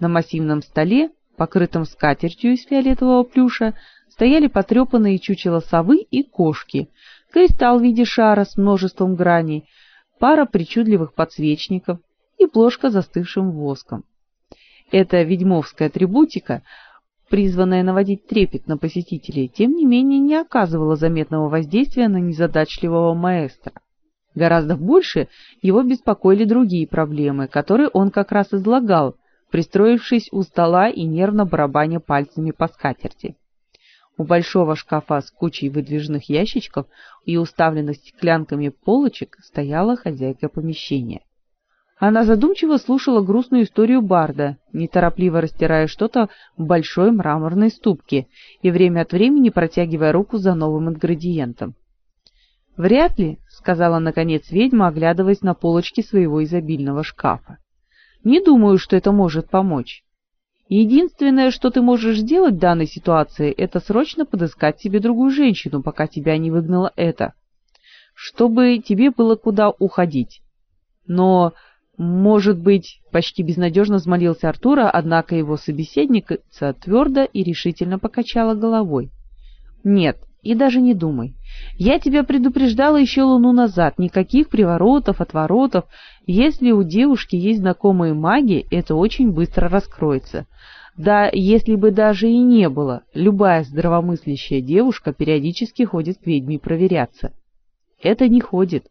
На массивном столе, покрытом скатертью из фиолетового плюша, стояли потрепанные чучела совы и кошки, кристалл в виде шара с множеством граней, пара причудливых подсвечников и плошка застывшим воском. Эта ведьмовская атрибутика, призванная наводить трепет на посетителей, тем не менее не оказывала заметного воздействия на незадачливого маэстро. Гораздо больше его беспокоили другие проблемы, которые он как раз излагал, пристроившись у стола и нервно барабаня пальцами по скатерти. У большого шкафа с кучей выдвижных ящичков и уставленных стеклянками полочек стояла хозяйка помещения. Она задумчиво слушала грустную историю Барда, неторопливо растирая что-то в большой мраморной ступке и время от времени протягивая руку за новым ингредиентом. Вряд ли, сказала наконец ведьма, оглядываясь на полочки своего изобильного шкафа. Не думаю, что это может помочь. Единственное, что ты можешь сделать в данной ситуации, это срочно подыскать себе другую женщину, пока тебя не выгнала это, чтобы тебе было куда уходить. Но, может быть, почти безнадежно взмолился Артура, однако его собеседница твердо и решительно покачала головой. Нет, и даже не думай. Я тебя предупреждала еще луну назад, никаких приворотов, отворотов. Если у девушки есть знакомые маги, это очень быстро раскроется. Да, если бы даже и не было, любая здравомыслящая девушка периодически ходит к ведьме проверяться. Это не ходит,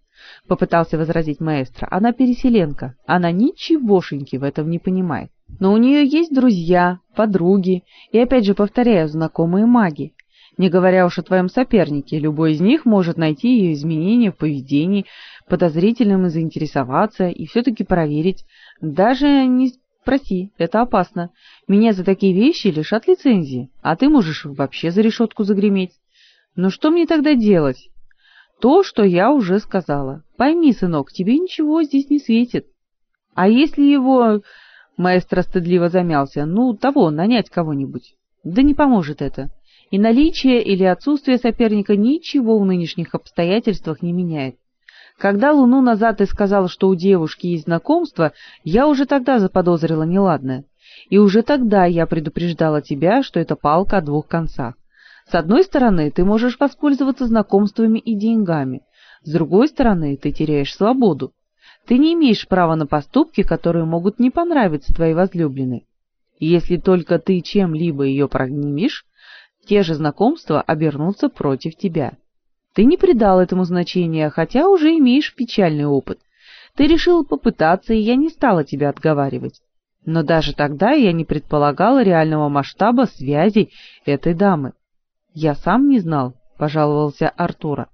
попытался возразить маэстро. Она переселенка, она ничегошеньки в этом не понимает. Но у нее есть друзья, подруги и опять же повторяю, знакомые маги. Не говоря уж о твоем сопернике, любой из них может найти ее изменения в поведении, подозрительным и заинтересоваться, и все-таки проверить. Даже не спроси, это опасно. Меня за такие вещи лишат лицензии, а ты можешь вообще за решетку загреметь. Но что мне тогда делать? То, что я уже сказала. Пойми, сынок, тебе ничего здесь не светит. А если его... Маэстро стыдливо замялся. Ну, того, нанять кого-нибудь. Да не поможет это и наличие или отсутствие соперника ничего в нынешних обстоятельствах не меняет. Когда луну назад ты сказал, что у девушки есть знакомство, я уже тогда заподозрила неладное. И уже тогда я предупреждала тебя, что это палка о двух концах. С одной стороны, ты можешь воспользоваться знакомствами и деньгами. С другой стороны, ты теряешь свободу. Ты не имеешь права на поступки, которые могут не понравиться твоей возлюбленной. Если только ты чем-либо ее прогневишь, те же знакомства обернутся против тебя. Ты не придал этому значения, хотя уже имеешь печальный опыт. Ты решил попытаться, и я не стала тебя отговаривать. Но даже тогда я не предполагала реального масштаба связей этой дамы. Я сам не знал, пожаловался Артура.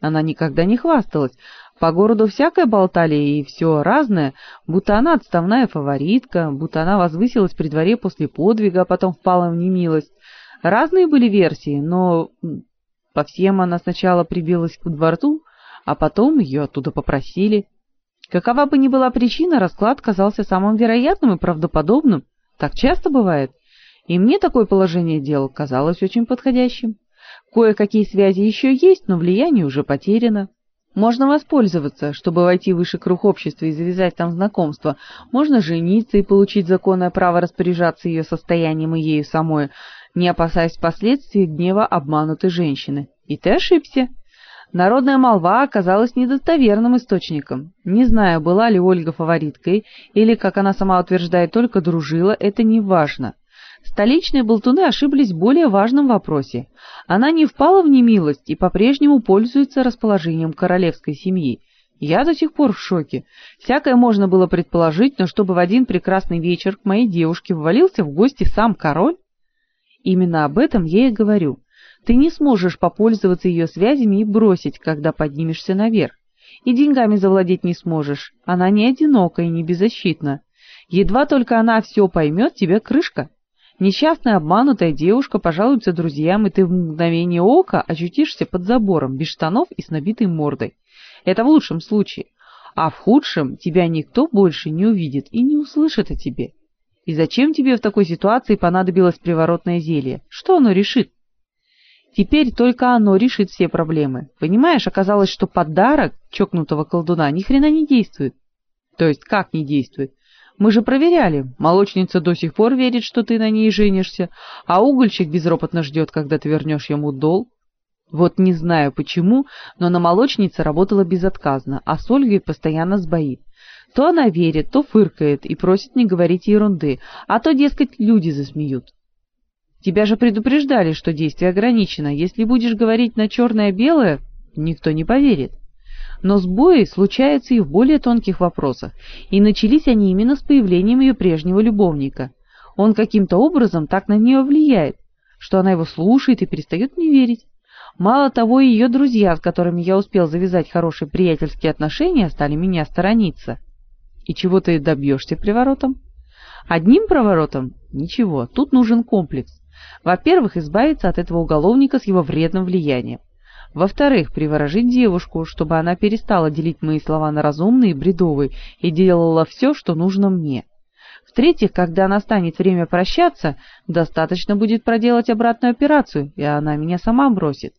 Она никогда не хвасталась. По городу всякое болтали и все разное, будто она отставная фаворитка, будто она возвысилась при дворе после подвига, а потом впала в немилость. Разные были версии, но по всем она сначала прибилась к дворцу, а потом ее оттуда попросили. Какова бы ни была причина, расклад казался самым вероятным и правдоподобным. Так часто бывает. И мне такое положение дел казалось очень подходящим. Кое-какие связи еще есть, но влияние уже потеряно. Можно воспользоваться, чтобы войти в высший круг общества и завязать там знакомство. Можно жениться и получить законное право распоряжаться ее состоянием и ею самой не опасаясь последствий гнева обманутой женщины. И ты ошибся. Народная молва оказалась недостоверным источником. Не знаю, была ли Ольга фавориткой или, как она сама утверждает, только дружила, это не важно. Столичные болтуны ошиблись в более важном вопросе. Она не впала в немилость и по-прежнему пользуется расположением королевской семьи. Я до сих пор в шоке. Всякое можно было предположить, но чтобы в один прекрасный вечер к моей девушке ввалился в гости сам король, Именно об этом я и говорю. Ты не сможешь попользоваться ее связями и бросить, когда поднимешься наверх. И деньгами завладеть не сможешь. Она не одинока и не беззащитна. Едва только она все поймет, тебе крышка. Несчастная обманутая девушка пожалуется друзьям, и ты в мгновение ока очутишься под забором, без штанов и с набитой мордой. Это в лучшем случае. А в худшем тебя никто больше не увидит и не услышит о тебе. И зачем тебе в такой ситуации понадобилось приворотное зелье? Что оно решит? Теперь только оно решит все проблемы. Понимаешь, оказалось, что подарок чокнутого колдуна ни хрена не действует. То есть как не действует? Мы же проверяли. Молочница до сих пор верит, что ты на ней женишься, а угольщик безропотно ждет, когда ты вернешь ему долг. Вот не знаю почему, но на молочнице работала безотказно, а с Ольгой постоянно сбоит. То она верит, то фыркает и просит не говорить ерунды, а то, дескать, люди засмеют. Тебя же предупреждали, что действие ограничено. Если будешь говорить на черное-белое, никто не поверит. Но сбои случаются и в более тонких вопросах, и начались они именно с появлением ее прежнего любовника. Он каким-то образом так на нее влияет, что она его слушает и перестает не верить. Мало того, ее друзья, с которыми я успел завязать хорошие приятельские отношения, стали меня сторониться. И чего ты добьешься приворотом? Одним приворотом? Ничего, тут нужен комплекс. Во-первых, избавиться от этого уголовника с его вредным влиянием. Во-вторых, приворожить девушку, чтобы она перестала делить мои слова на разумные и бредовые и делала все, что нужно мне. В-третьих, когда настанет время прощаться, достаточно будет проделать обратную операцию, и она меня сама бросит.